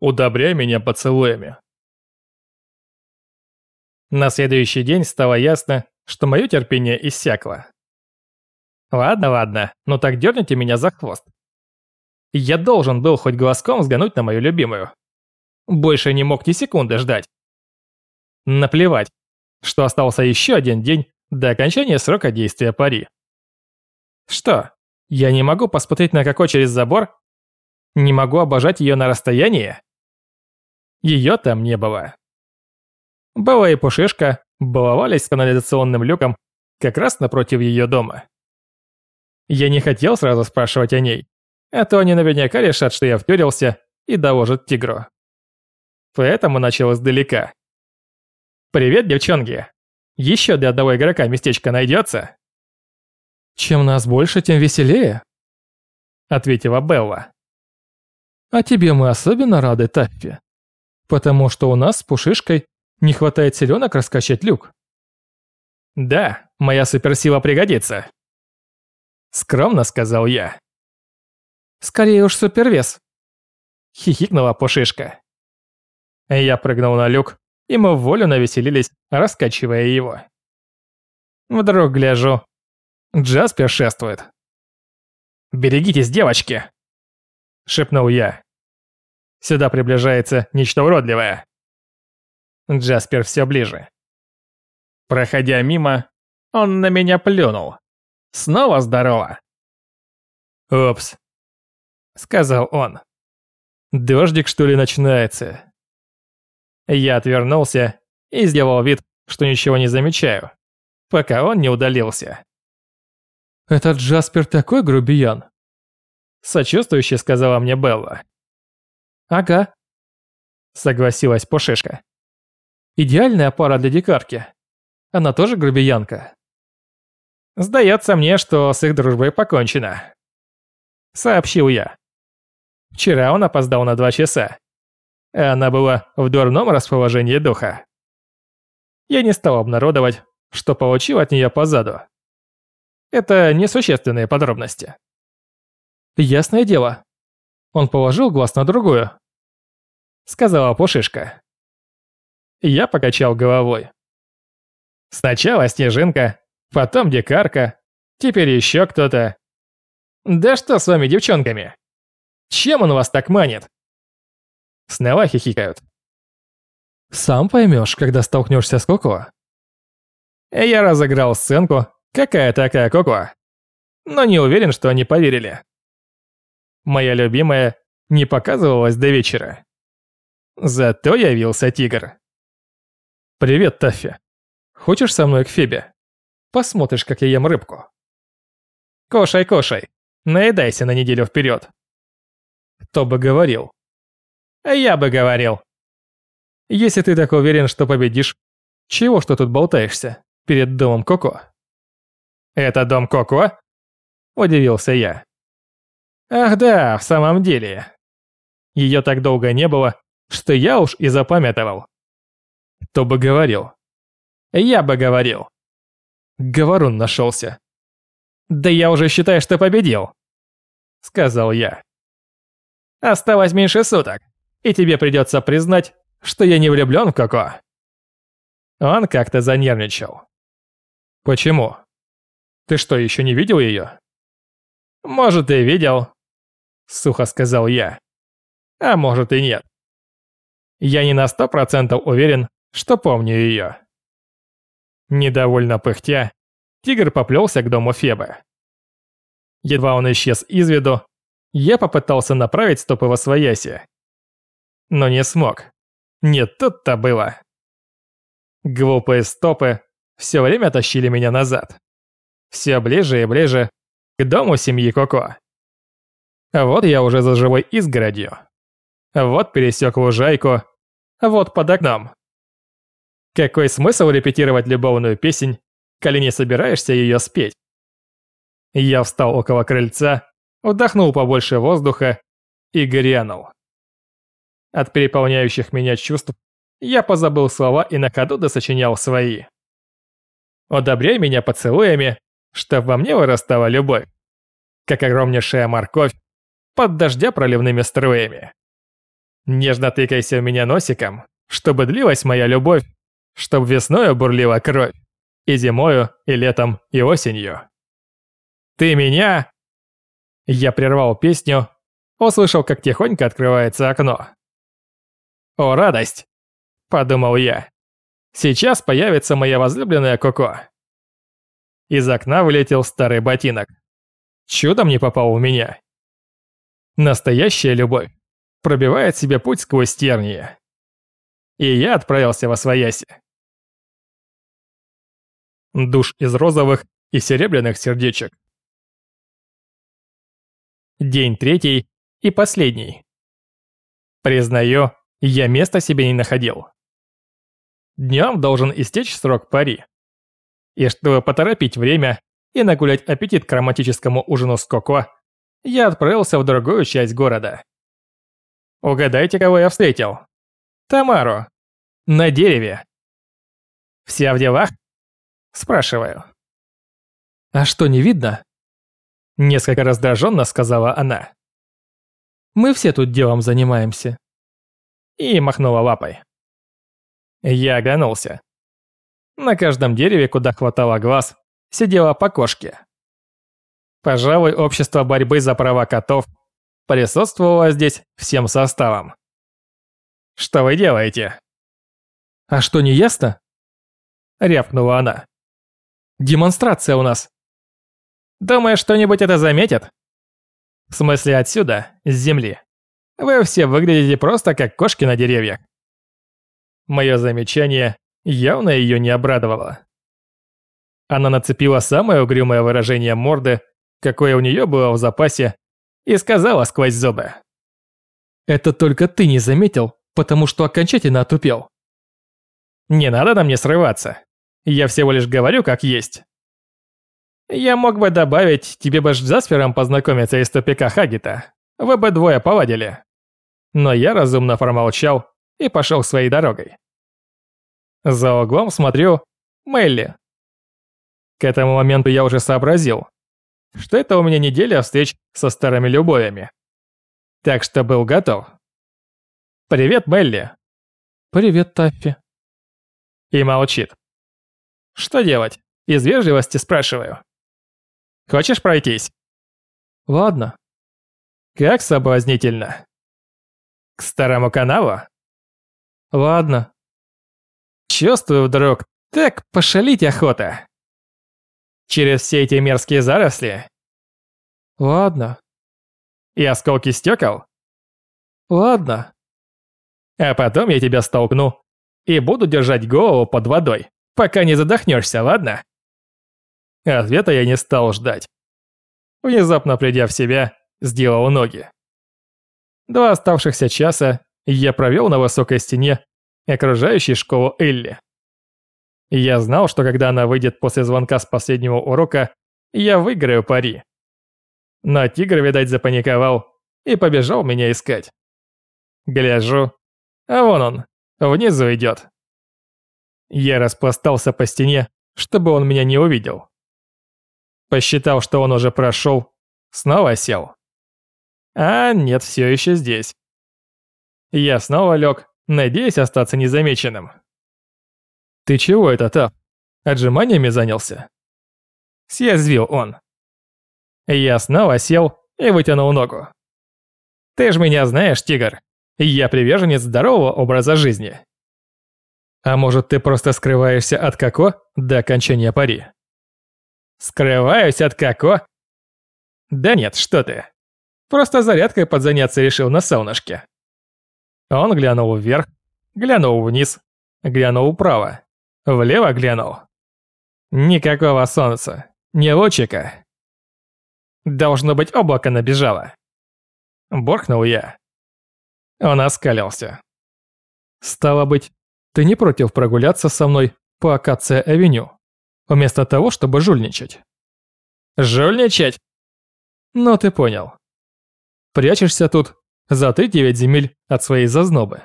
удобряй меня поцелуями. На следующий день стало ясно, что мое терпение иссякло. Ладно, ладно, но так дерните меня за хвост. Я должен был хоть глазком взглянуть на мою любимую. Больше не мог ни секунды ждать. Наплевать, что остался еще один день до окончания срока действия пари. Что, я не могу посмотреть на Коко через забор? Не могу обожать ее на расстоянии? Ее там не было. Белла и Пушишка баловались канализационным люком как раз напротив ее дома. Я не хотел сразу спрашивать о ней, а то они наверняка решат, что я втюрился и доложат тигру. Поэтому начал издалека. «Привет, девчонки! Еще для одного игрока местечко найдется?» «Чем нас больше, тем веселее», — ответила Белла. «А тебе мы особенно рады, Таффи, потому что у нас с Пушишкой не хватает селенок раскачать люк». «Да, моя суперсила пригодится», — скромно сказал я. «Скорее уж супервес», — хихикнула Пушишка. Я прыгнул на люк, и мы в волю навеселились, раскачивая его. Вдруг гляжу, Джаспер шествует. «Берегитесь, девочки!» – шепнул я. Сюда приближается нечто уродливое. Джаспер все ближе. Проходя мимо, он на меня плюнул. Снова здорово. «Опс», — сказал он. «Дождик, что ли, начинается?» Я отвернулся и сделал вид, что ничего не замечаю, пока он не удалился. «Этот Джаспер такой грубиян!» Сочувствующе сказала мне Белла. «Ага», согласилась Пушишка. «Идеальная пара для дикарки. Она тоже грубиянка?» «Сдается мне, что с их дружбой покончено», сообщил я. Вчера он опоздал на два часа. Она была в дурном расположении духа. Я не стал обнародовать, что получил от нее по заду. Это несущественные подробности. Ясное дело. Он положил глаз на другую. Сказала Пушишка. Я покачал головой. Сначала Снежинка, потом Дикарка, теперь еще кто-то. Да что с вами, девчонками? Чем он вас так манит? Снова хихикают. Сам поймешь, когда столкнешься с Коко. Я разыграл сценку, какая такая Коко. Но не уверен, что они поверили. Моя любимая не показывалась до вечера. Зато явился тигр. «Привет, Таффи. Хочешь со мной к Фебе? Посмотришь, как я ем рыбку». «Кошай, кошай. Наедайся на неделю вперед». Кто бы говорил? Я бы говорил. Если ты так уверен, что победишь, чего что тут болтаешься перед домом Коко? Это дом Коко? Удивился я. Ах да, в самом деле. Ее так долго не было, что я уж и запамятовал. Кто бы говорил? Я бы говорил. Говорун нашелся. Да я уже считаю, что победил. Сказал я. Осталось меньше суток, и тебе придется признать, что я не влюблен в Коко. Он как-то занервничал. Почему? Ты что, еще не видел ее? Может, и видел, сухо сказал я. А может и нет. Я не на сто процентов уверен, что помню ее. Недовольно пыхтя, тигр поплелся к дому Фебы. Едва он исчез из виду, я попытался направить стопы во свояси. Но не смог. Нет, тут-то было. Глупые стопы все время тащили меня назад. Все ближе и ближе к дому семьи Коко. Вот я уже за живой изгородью. Вот пересек лужайку. Вот под окном. Какой смысл репетировать любовную песнь, коли не собираешься ее спеть? Я встал около крыльца, вдохнул побольше воздуха и грянул. От переполняющих меня чувств я позабыл слова и на ходу досочинял свои. Удобряй меня поцелуями, чтоб во мне вырастала любовь, как огромнейшая морковь под дождя проливными струями. Нежно тыкайся в меня носиком, чтобы длилась моя любовь, чтоб весною бурлила кровь, и зимою, и летом, и осенью. Ты меня...» Я прервал песню, услышал, как тихонько открывается окно. «О, радость!» – подумал я. «Сейчас появится моя возлюбленная Коко». Из окна вылетел старый ботинок. Чудом не попал в меня. Настоящая любовь пробивает себе путь сквозь тернии. И я отправился во свояси. Душ из розовых и серебряных сердечек. День третий и последний. Признаю, я места себе не находил. Днем должен истечь срок пари. И чтобы поторопить время и нагулять аппетит к романтическому ужину с Коко, я отправился в другую часть города. Угадайте, кого я встретил? Тамару. На дереве. Вся в делах? Спрашиваю. А что, не видно? Несколько раздраженно сказала она. Мы все тут делом занимаемся. И махнула лапой. Я оглянулся. На каждом дереве, куда хватало глаз, сидела по кошке. Пожалуй, общество борьбы за права котов присутствовало здесь всем составом. «Что вы делаете?» «А что, не ясно?» Рявкнула она. «Демонстрация у нас. Думаешь, что-нибудь это заметит? В смысле отсюда, с земли. Вы все выглядите просто как кошки на деревьях. Мое замечание явно ее не обрадовало. Она нацепила самое угрюмое выражение морды, какое у нее было в запасе, и сказала сквозь зубы. «Это только ты не заметил, потому что окончательно отупел». «Не надо на мне срываться. Я всего лишь говорю, как есть». Я мог бы добавить, тебе бы с Джаспером познакомиться из тупика Хагита. Вы бы двое повадили. Но я разумно промолчал и пошел своей дорогой. За углом смотрю Мелли. К этому моменту я уже сообразил, что это у меня неделя встреч со старыми любовями. Так что был готов. «Привет, Мелли!» «Привет, Таффи!» И молчит. Что делать? Из вежливости спрашиваю. Хочешь пройтись? Ладно. Как соблазнительно. К старому каналу? Ладно. Чувствую вдруг, так пошалить охота. Через все эти мерзкие заросли? Ладно. И осколки стекол? Ладно. А потом я тебя столкну и буду держать голову под водой, пока не задохнешься, ладно? Ответа я не стал ждать. Внезапно придя в себя, сделал ноги. Два оставшихся часа я провел на высокой стене, окружающей школу Элли. Я знал, что когда она выйдет после звонка с последнего урока, я выиграю пари. Но тигр, видать, запаниковал и побежал меня искать. Гляжу, а вон он, внизу идет. Я распластался по стене, чтобы он меня не увидел. Посчитал, что он уже прошел, снова сел. А нет, все еще здесь. Я снова лег, надеясь остаться незамеченным. «Ты чего это, Тап? Отжиманиями занялся?» Съязвил он. Я снова сел и вытянул ногу. «Ты ж меня знаешь, тигр. Я приверженец здорового образа жизни». «А может, ты просто скрываешься от Коко до окончания пари?» Скрываюсь от Како? Да нет, что ты. Просто зарядкой подзаняться решил на солнышке. Он глянул вверх, глянул вниз, глянул вправо, влево глянул. Никакого солнца, ни лучика. Должно быть, облако набежало. Борхнул я. Он оскалился. Стало быть, ты не против прогуляться со мной по Акация-авеню? вместо того, чтобы жульничать. Жульничать? Ну ты понял. Прячешься тут за ты девять земель от своей зазнобы.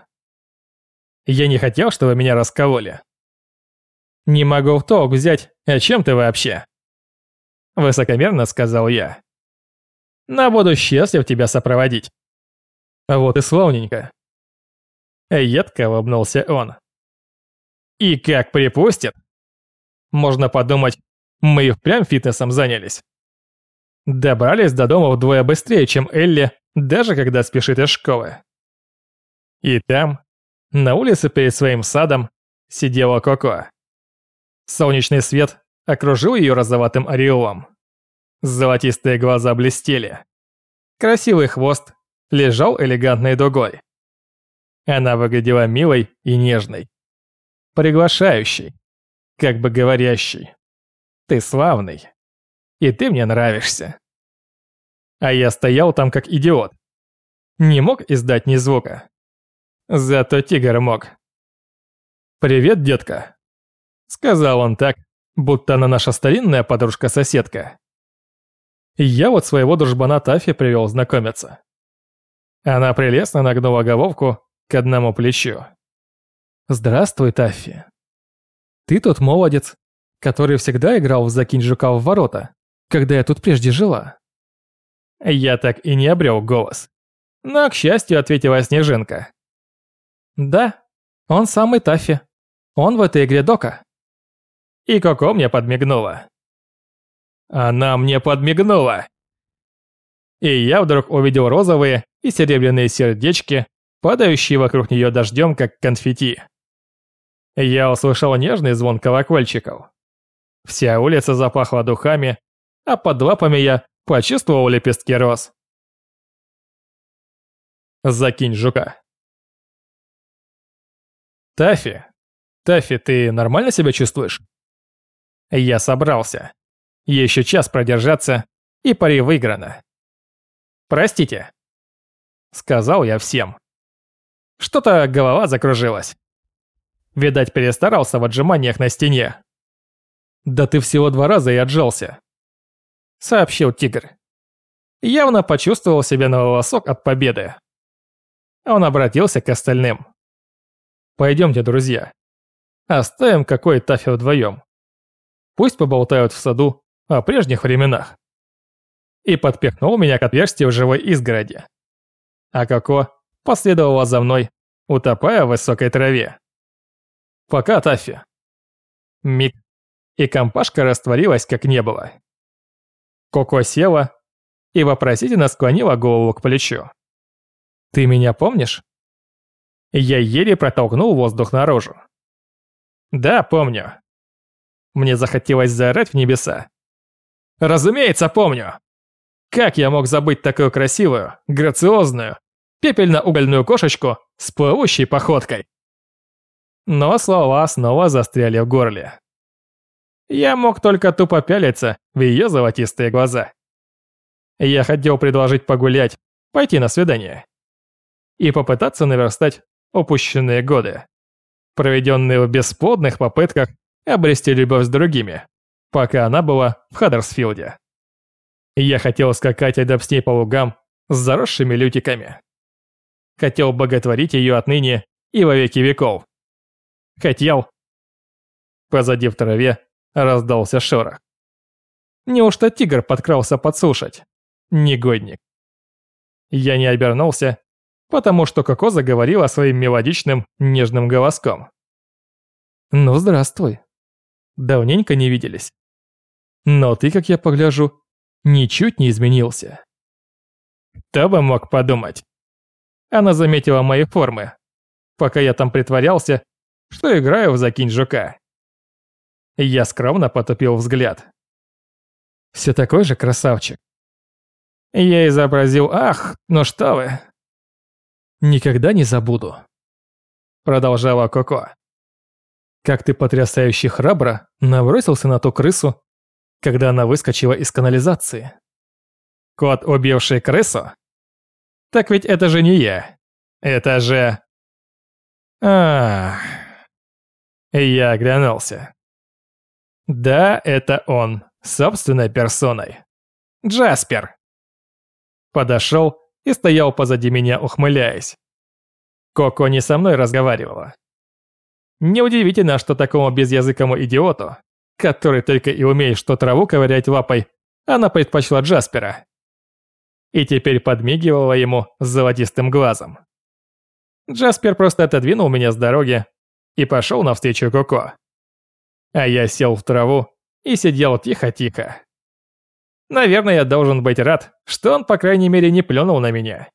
Я не хотел, чтобы меня раскололи. Не могу в толк взять, о чем ты вообще? Высокомерно сказал я. На буду счастлив тебя сопроводить. Вот и славненько. Едко улыбнулся он. И как припустит? Можно подумать, мы и впрямь фитнесом занялись. Добрались до дома вдвое быстрее, чем Элли, даже когда спешит из школы. И там, на улице перед своим садом, сидела Коко. Солнечный свет окружил ее розоватым ореолом. Золотистые глаза блестели. Красивый хвост лежал элегантной дугой. Она выглядела милой и нежной. Приглашающей, как бы говорящей. Ты славный. И ты мне нравишься. А я стоял там как идиот. Не мог издать ни звука. Зато тигр мог. «Привет, детка», — сказал он так, будто она наша старинная подружка-соседка. Я вот своего дружбана Тафи привел знакомиться. Она прелестно нагнула головку к одному плечу. «Здравствуй, Таффи. Ты тот молодец, который всегда играл в «Закинь жука в ворота», когда я тут прежде жила». Я так и не обрел голос. Но, к счастью, ответила Снежинка. «Да, он самый Таффи. Он в этой игре Дока». И Коко мне подмигнула. Она мне подмигнула. И я вдруг увидел розовые и серебряные сердечки, падающие вокруг нее дождем, как конфетти. Я услышал нежный звон колокольчиков. Вся улица запахла духами, а под лапами я почувствовал лепестки роз. Закинь жука. Тафи, Тафи, ты нормально себя чувствуешь? Я собрался. Еще час продержаться, и пари выиграно. Простите. Сказал я всем. Что-то голова закружилась. Видать, перестарался в отжиманиях на стене. «Да ты всего два раза и отжался», — сообщил тигр. Явно почувствовал себя на волосок от победы. Он обратился к остальным. «Пойдемте, друзья. Оставим какой тафи вдвоем. Пусть поболтают в саду о прежних временах». И подпихнул меня к отверстию в живой изгороди. А Коко последовала за мной, утопая в высокой траве. Пока, Таффи. Миг, и компашка растворилась, как не было. Коко села и вопросительно склонила голову к плечу. «Ты меня помнишь?» Я еле протолкнул воздух наружу. «Да, помню». Мне захотелось заорать в небеса. «Разумеется, помню!» Как я мог забыть такую красивую, грациозную, пепельно-угольную кошечку с плывущей походкой? но слова снова застряли в горле. Я мог только тупо пялиться в ее золотистые глаза. Я хотел предложить погулять, пойти на свидание. И попытаться наверстать упущенные годы, проведенные в бесплодных попытках обрести любовь с другими, пока она была в Хаддерсфилде. Я хотел скакать рядом с ней по лугам с заросшими лютиками. Хотел боготворить ее отныне и во веки веков. Хотел. Позади в траве раздался шорох. Неужто тигр подкрался подслушать? Негодник. Я не обернулся, потому что Коко заговорила своим мелодичным, нежным голоском. «Ну, здравствуй. Давненько не виделись. Но ты, как я погляжу, ничуть не изменился». Кто бы мог подумать? Она заметила мои формы. Пока я там притворялся, что играю в «Закинь жука». Я скромно потупил взгляд. Все такой же красавчик. Я изобразил «Ах, ну что вы!» «Никогда не забуду», — продолжала Коко. «Как ты потрясающе храбро набросился на ту крысу, когда она выскочила из канализации». «Кот, убивший крысу? Так ведь это же не я. Это же...» «Ах...» Я оглянулся. Да, это он, собственной персоной. Джаспер. Подошел и стоял позади меня, ухмыляясь. Коко не со мной разговаривала. Неудивительно, что такому безязыкому идиоту, который только и умеет что траву ковырять лапой, она предпочла Джаспера. И теперь подмигивала ему с золотистым глазом. Джаспер просто отодвинул меня с дороги и пошел навстречу Коко. А я сел в траву и сидел тихо-тихо. Наверное, я должен быть рад, что он, по крайней мере, не плюнул на меня.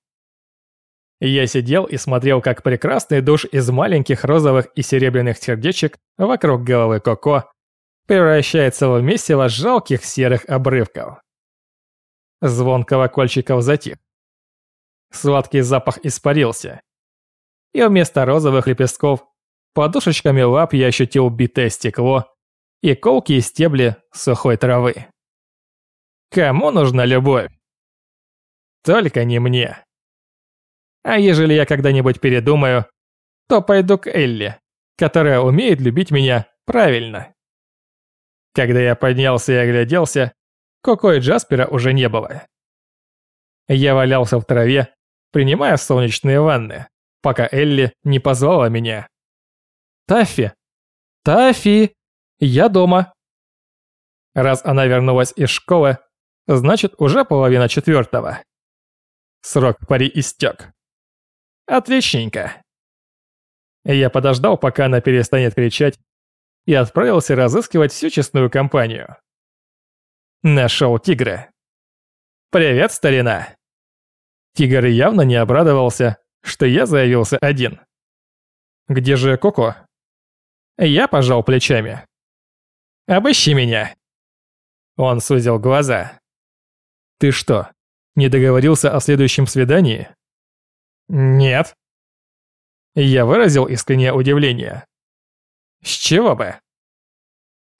Я сидел и смотрел, как прекрасный душ из маленьких розовых и серебряных сердечек вокруг головы Коко превращается в месиво жалких серых обрывков. Звон колокольчиков затих. Сладкий запах испарился. И вместо розовых лепестков подушечками лап я ощутил битое стекло и колкие стебли сухой травы. Кому нужна любовь? Только не мне. А ежели я когда-нибудь передумаю, то пойду к Элли, которая умеет любить меня правильно. Когда я поднялся и огляделся, Коко и Джаспера уже не было. Я валялся в траве, принимая солнечные ванны, пока Элли не позвала меня. «Таффи! Таффи! Я дома!» Раз она вернулась из школы, значит уже половина четвертого. Срок пари истек. Отличненько. Я подождал, пока она перестанет кричать, и отправился разыскивать всю честную компанию. Нашел тигра. «Привет, старина!» Тигр явно не обрадовался, что я заявился один. «Где же Коко?» Я пожал плечами. «Обыщи меня!» Он сузил глаза. «Ты что, не договорился о следующем свидании?» «Нет». Я выразил искреннее удивление. С чего бы?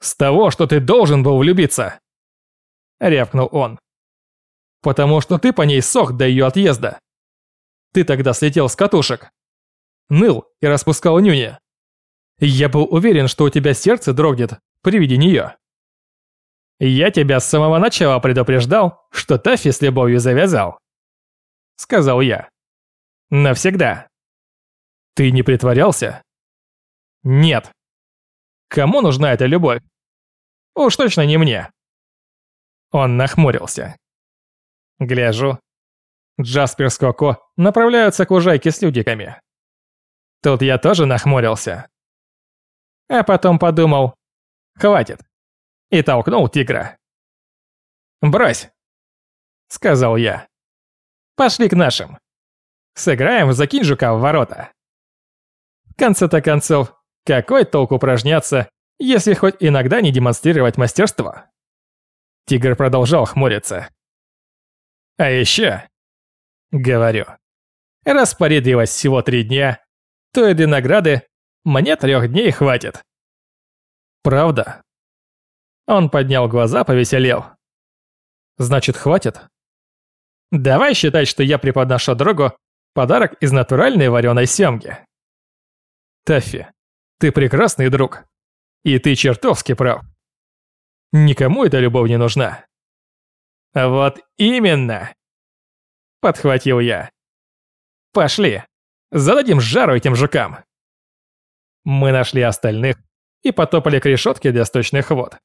С того, что ты должен был влюбиться. Рявкнул он. Потому что ты по ней сох до ее отъезда. Ты тогда слетел с катушек. Ныл и распускал нюни. Я был уверен, что у тебя сердце дрогнет при виде нее. Я тебя с самого начала предупреждал, что Таффи с любовью завязал. Сказал я. Навсегда. Ты не притворялся? Нет. Кому нужна эта любовь? Уж точно не мне. Он нахмурился. Гляжу. Джаспер с Коко направляются к лужайке с людиками. Тут я тоже нахмурился. А потом подумал, хватит. И толкнул тигра. «Брось!» — сказал я. «Пошли к нашим. Сыграем в закинь жука в ворота». В конце-то концов, какой толк упражняться, если хоть иногда не демонстрировать мастерство? Тигр продолжал хмуриться. А еще, говорю, раз порядилось всего три дня, то и для награды мне трех дней хватит. Правда? Он поднял глаза, повеселел. Значит, хватит? Давай считать, что я преподношу другу подарок из натуральной вареной семги. Таффи, ты прекрасный друг. И ты чертовски прав. Никому эта любовь не нужна. Вот именно. Подхватил я. Пошли. Зададим жару этим жукам. Мы нашли остальных и потопали к решетке для сточных вод.